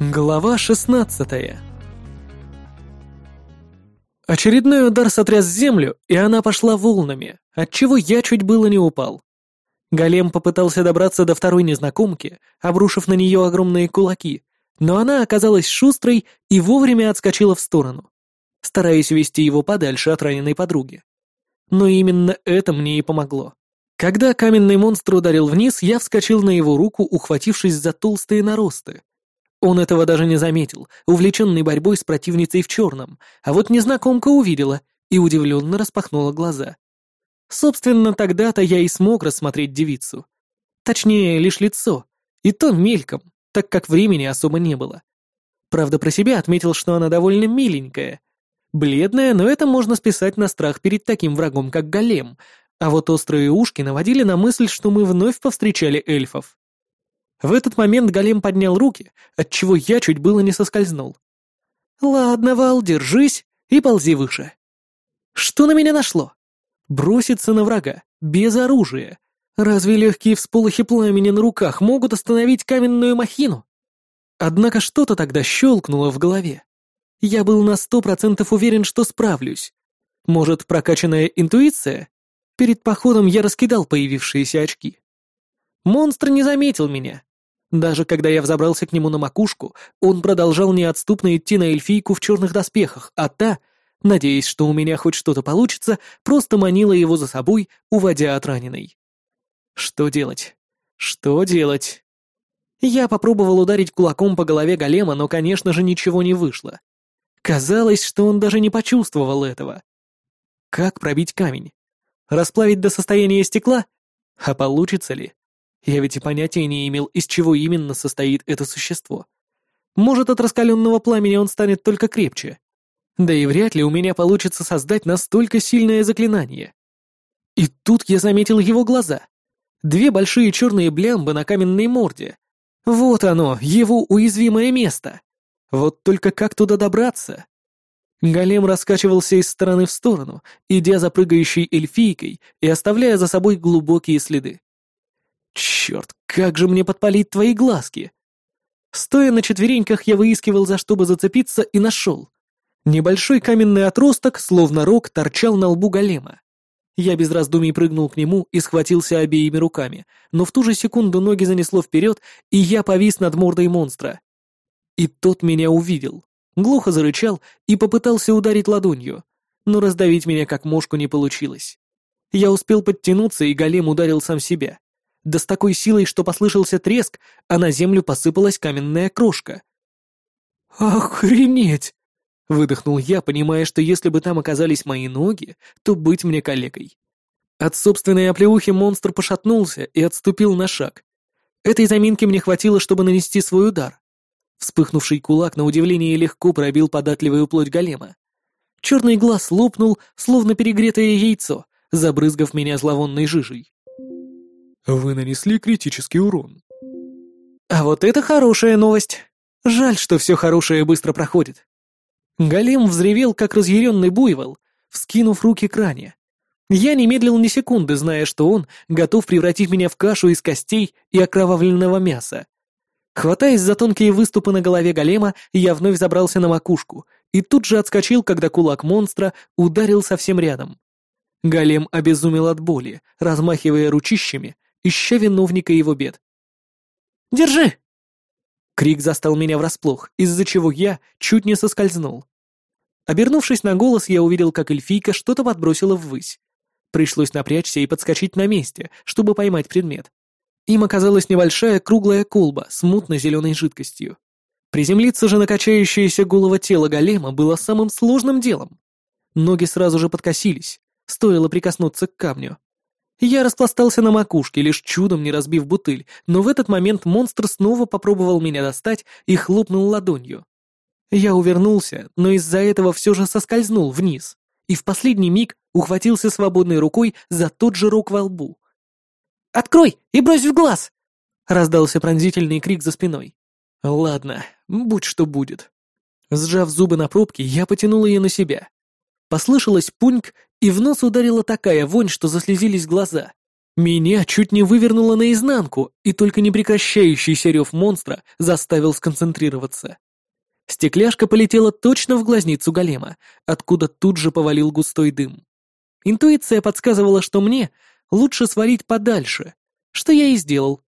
Глава 16 Очередной удар сотряс землю, и она пошла волнами, отчего я чуть было не упал. Голем попытался добраться до второй незнакомки, обрушив на нее огромные кулаки, но она оказалась шустрой и вовремя отскочила в сторону, стараясь увести его подальше от раненой подруги. Но именно это мне и помогло. Когда каменный монстр ударил вниз, я вскочил на его руку, ухватившись за толстые наросты, он этого даже не заметил, увлеченный борьбой с противницей в черном, а вот незнакомка увидела и удивленно распахнула глаза. Собственно, тогда-то я и смог рассмотреть девицу. Точнее, лишь лицо, и то мельком, так как времени особо не было. Правда, про себя отметил, что она довольно миленькая. Бледная, но это можно списать на страх перед таким врагом, как голем, а вот острые ушки наводили на мысль, что мы вновь повстречали эльфов. В этот момент голем поднял руки, отчего я чуть было не соскользнул. «Ладно, Вал, держись и ползи выше». Что на меня нашло? Броситься на врага, без оружия. Разве легкие всполохи пламени на руках могут остановить каменную махину? Однако что-то тогда щелкнуло в голове. Я был на сто процентов уверен, что справлюсь. Может, прокачанная интуиция? Перед походом я раскидал появившиеся очки. Монстр не заметил меня, даже когда я взобрался к нему на макушку, он продолжал неотступно идти на эльфийку в черных доспехах, а та, надеясь, что у меня хоть что-то получится, просто манила его за собой, уводя от раненой. Что делать? Что делать? Я попробовал ударить кулаком по голове голема, но, конечно же, ничего не вышло. Казалось, что он даже не почувствовал этого. Как пробить камень? Расплавить до состояния стекла? А получится ли? Я ведь и понятия не имел, из чего именно состоит это существо. Может, от раскаленного пламени он станет только крепче. Да и вряд ли у меня получится создать настолько сильное заклинание. И тут я заметил его глаза. Две большие черные блямбы на каменной морде. Вот оно, его уязвимое место. Вот только как туда добраться? Голем раскачивался из стороны в сторону, идя за прыгающей эльфийкой и оставляя за собой глубокие следы. Черт, как же мне подпалить твои глазки? Стоя на четвереньках, я выискивал, за что бы зацепиться, и нашел. Небольшой каменный отросток, словно рог, торчал на лбу голема. Я без раздумий прыгнул к нему и схватился обеими руками, но в ту же секунду ноги занесло вперед, и я повис над мордой монстра. И тот меня увидел, глухо зарычал и попытался ударить ладонью, но раздавить меня как мошку не получилось. Я успел подтянуться, и голем ударил сам себя да с такой силой, что послышался треск, а на землю посыпалась каменная крошка. «Охренеть!» — выдохнул я, понимая, что если бы там оказались мои ноги, то быть мне калекой. От собственной оплеухи монстр пошатнулся и отступил на шаг. Этой заминки мне хватило, чтобы нанести свой удар. Вспыхнувший кулак, на удивление, легко пробил податливую плоть голема. Черный глаз лопнул, словно перегретое яйцо, забрызгав меня зловонной жижей. Вы нанесли критический урон. А вот это хорошая новость. Жаль, что все хорошее быстро проходит. Голем взревел, как разъяренный буйвол, вскинув руки к ране. Я не медлил ни секунды, зная, что он готов превратить меня в кашу из костей и окровавленного мяса. Хватаясь за тонкие выступы на голове голема, я вновь забрался на макушку и тут же отскочил, когда кулак монстра ударил совсем рядом. Голем обезумел от боли, размахивая ручищами, ища виновника его бед. «Держи!» Крик застал меня врасплох, из-за чего я чуть не соскользнул. Обернувшись на голос, я увидел, как эльфийка что-то подбросила ввысь. Пришлось напрячься и подскочить на месте, чтобы поймать предмет. Им оказалась небольшая круглая колба с мутно-зеленой жидкостью. Приземлиться же на качающееся голово тело голема было самым сложным делом. Ноги сразу же подкосились, стоило прикоснуться к камню. Я распластался на макушке, лишь чудом не разбив бутыль, но в этот момент монстр снова попробовал меня достать и хлопнул ладонью. Я увернулся, но из-за этого все же соскользнул вниз и в последний миг ухватился свободной рукой за тот же рог во лбу. «Открой и брось в глаз!» — раздался пронзительный крик за спиной. «Ладно, будь что будет». Сжав зубы на пробке, я потянул ее на себя. Послышалось пуньк, и в нос ударила такая вонь, что заслезились глаза. Меня чуть не вывернуло наизнанку, и только непрекращающийся рев монстра заставил сконцентрироваться. Стекляшка полетела точно в глазницу голема, откуда тут же повалил густой дым. Интуиция подсказывала, что мне лучше свалить подальше, что я и сделал.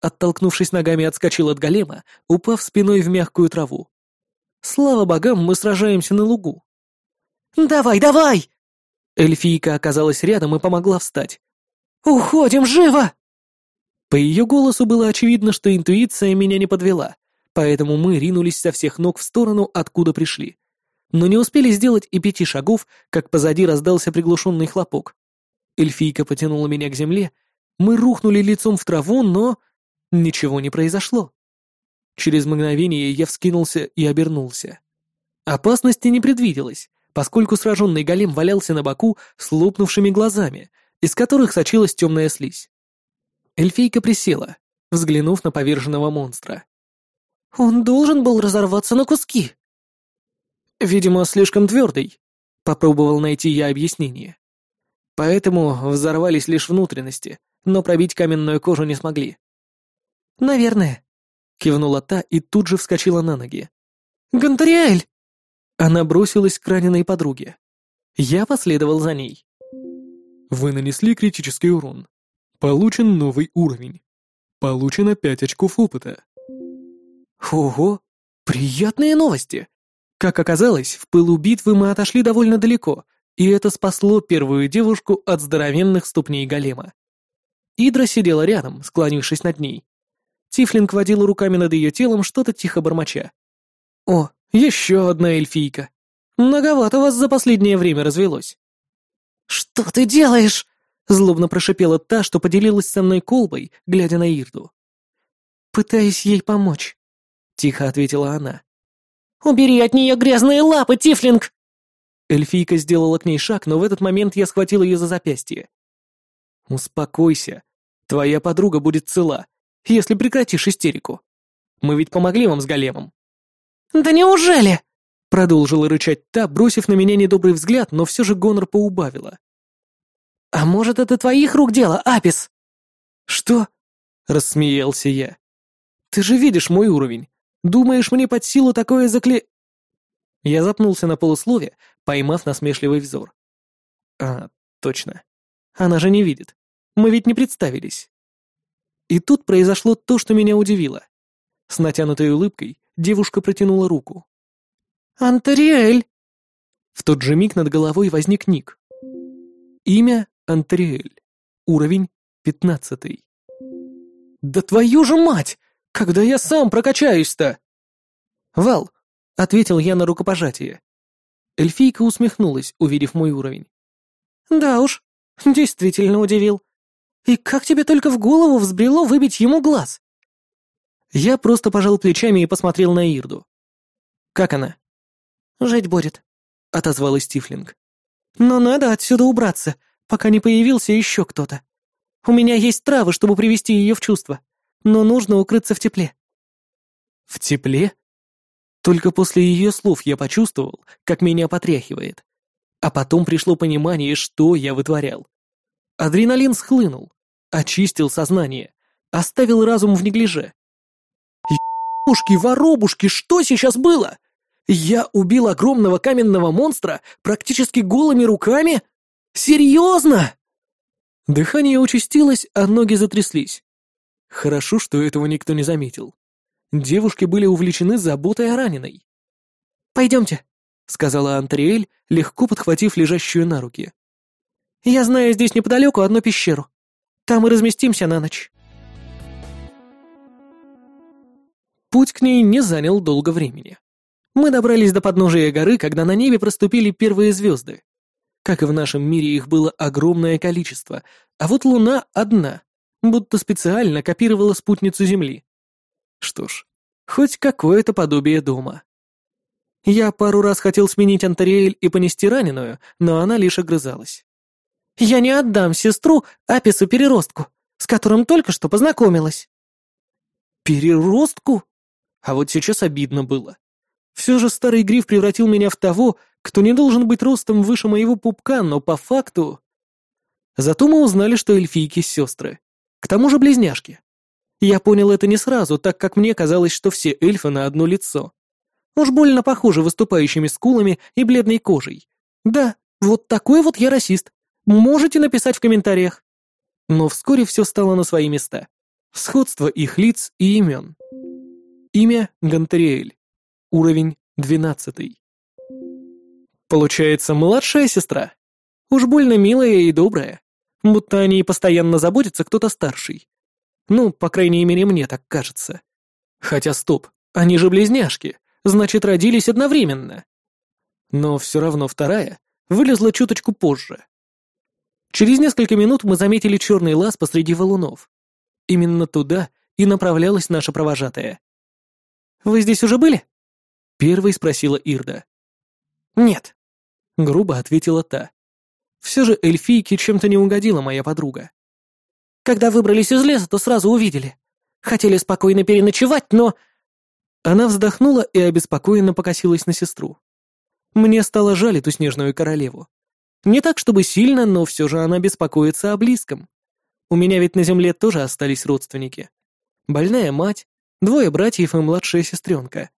Оттолкнувшись ногами, отскочил от голема, упав спиной в мягкую траву. Слава богам, мы сражаемся на лугу. «Давай, давай!» Эльфийка оказалась рядом и помогла встать. «Уходим, живо!» По ее голосу было очевидно, что интуиция меня не подвела, поэтому мы ринулись со всех ног в сторону, откуда пришли. Но не успели сделать и пяти шагов, как позади раздался приглушенный хлопок. Эльфийка потянула меня к земле, мы рухнули лицом в траву, но... Ничего не произошло. Через мгновение я вскинулся и обернулся. Опасности не предвиделось, поскольку сраженный голем валялся на боку с лопнувшими глазами, из которых сочилась темная слизь. Эльфийка присела, взглянув на поверженного монстра. «Он должен был разорваться на куски». «Видимо, слишком твердый», — попробовал найти я объяснение. Поэтому взорвались лишь внутренности, но пробить каменную кожу не смогли. «Наверное», — кивнула та и тут же вскочила на ноги. «Гонтариэль!» Она бросилась к раненой подруге. Я последовал за ней. Вы нанесли критический урон. Получен новый уровень. Получено 5 очков опыта. Ого, приятные новости. Как оказалось, в пылу битвы мы отошли довольно далеко, и это спасло первую девушку от здоровенных ступней голема. Идра сидела рядом, склонившись над ней. Тифлинг водил руками над ее телом, что-то тихо бормоча. «О, еще одна эльфийка. Многовато вас за последнее время развелось». «Что ты делаешь?» — злобно прошипела та, что поделилась со мной колбой, глядя на Ирду. «Пытаюсь ей помочь», — тихо ответила она. «Убери от нее грязные лапы, Тифлинг!» Эльфийка сделала к ней шаг, но в этот момент я схватил ее за запястье. «Успокойся. Твоя подруга будет цела, если прекратишь истерику. Мы ведь помогли вам с големом». «Да неужели?» Продолжила рычать та, бросив на меня недобрый взгляд, но все же гонор поубавила. «А может, это твоих рук дело, Апис?» «Что?» — рассмеялся я. «Ты же видишь мой уровень. Думаешь, мне под силу такое закле...» Я запнулся на полуслове, поймав насмешливый взор. «А, точно. Она же не видит. Мы ведь не представились». И тут произошло то, что меня удивило. С натянутой улыбкой девушка протянула руку. «Антариэль!» В тот же миг над головой возник ник. Имя Антариэль. Уровень пятнадцатый. «Да твою же мать! Когда я сам прокачаюсь-то?» «Вал», — ответил я на рукопожатие. Эльфийка усмехнулась, увидев мой уровень. «Да уж, действительно удивил. И как тебе только в голову взбрело выбить ему глаз?» Я просто пожал плечами и посмотрел на Ирду. «Как она?» «Жить будет», — отозвалась Тифлинг. «Но надо отсюда убраться, пока не появился еще кто-то. У меня есть травы, чтобы привести ее в чувство, но нужно укрыться в тепле». «В тепле?» Только после ее слов я почувствовал, как меня потряхивает. А потом пришло понимание, что я вытворял. Адреналин схлынул, очистил сознание, оставил разум в неглиже. «Ебушки-воробушки, что сейчас было?» Я убил огромного каменного монстра практически голыми руками? Серьезно? Дыхание участилось, а ноги затряслись. Хорошо, что этого никто не заметил. Девушки были увлечены заботой о раненой. «Пойдемте», — сказала Антриэль, легко подхватив лежащую на руки. «Я знаю здесь неподалеку одну пещеру. Там и разместимся на ночь». Путь к ней не занял долго времени. Мы добрались до подножия горы, когда на небе проступили первые звезды. Как и в нашем мире, их было огромное количество, а вот Луна одна, будто специально копировала спутницу Земли. Что ж, хоть какое-то подобие дома. Я пару раз хотел сменить Антариэль и понести раненую, но она лишь огрызалась. «Я не отдам сестру Апису-переростку, с которым только что познакомилась». «Переростку?» А вот сейчас обидно было. Все же старый гриф превратил меня в того, кто не должен быть ростом выше моего пупка, но по факту... Зато мы узнали, что эльфийки — сестры. К тому же близняшки. Я понял это не сразу, так как мне казалось, что все эльфы на одно лицо. Уж больно похожи выступающими скулами и бледной кожей. Да, вот такой вот я расист. Можете написать в комментариях. Но вскоре все стало на свои места. Сходство их лиц и имен. Имя Гантериэль. Уровень 12. Получается, младшая сестра. Уж больно милая и добрая. Будто они постоянно заботятся кто-то старший. Ну, по крайней мере, мне так кажется. Хотя стоп, они же близняшки, значит, родились одновременно. Но все равно вторая вылезла чуточку позже. Через несколько минут мы заметили черный лаз посреди валунов. Именно туда и направлялась наша провожатая. «Вы здесь уже были?» — первой спросила Ирда. «Нет», — грубо ответила та. Все же эльфийке чем-то не угодила моя подруга. Когда выбрались из леса, то сразу увидели. Хотели спокойно переночевать, но...» Она вздохнула и обеспокоенно покосилась на сестру. Мне стало жаль эту снежную королеву. Не так, чтобы сильно, но все же она беспокоится о близком. У меня ведь на земле тоже остались родственники. Больная мать, двое братьев и младшая сестренка.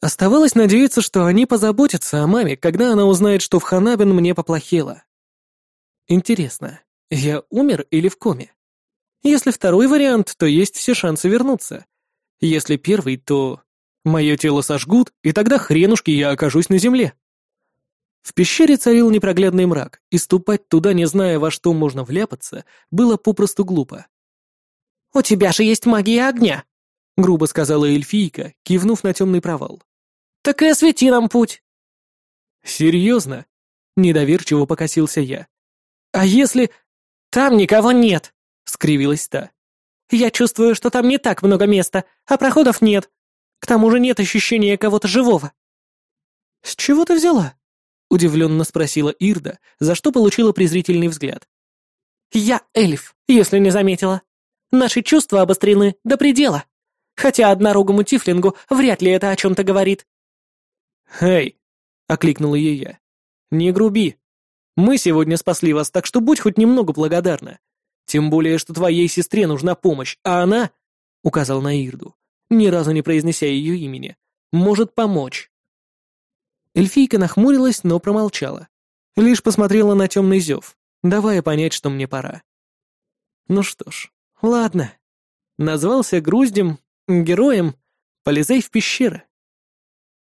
Оставалось надеяться, что они позаботятся о маме, когда она узнает, что в Ханабин мне поплохело. Интересно, я умер или в коме? Если второй вариант, то есть все шансы вернуться. Если первый, то мое тело сожгут, и тогда хренушки я окажусь на земле. В пещере царил непроглядный мрак, и ступать туда, не зная, во что можно вляпаться, было попросту глупо. «У тебя же есть магия огня!» — грубо сказала эльфийка, кивнув на темный провал. «Так и освети нам путь!» «Серьезно?» — недоверчиво покосился я. «А если...» «Там никого нет!» — скривилась та. «Я чувствую, что там не так много места, а проходов нет. К тому же нет ощущения кого-то живого». «С чего ты взяла?» — удивленно спросила Ирда, за что получила презрительный взгляд. «Я эльф, если не заметила. Наши чувства обострены до предела. Хотя однорогому тифлингу вряд ли это о чем-то говорит». «Эй!» — окликнул ее я. «Не груби. Мы сегодня спасли вас, так что будь хоть немного благодарна. Тем более, что твоей сестре нужна помощь, а она, — указал на Ирду, ни разу не произнеся ее имени, — может помочь. Эльфийка нахмурилась, но промолчала. Лишь посмотрела на темный зев, давая понять, что мне пора. Ну что ж, ладно. Назвался груздем, героем, полезай в пещеры.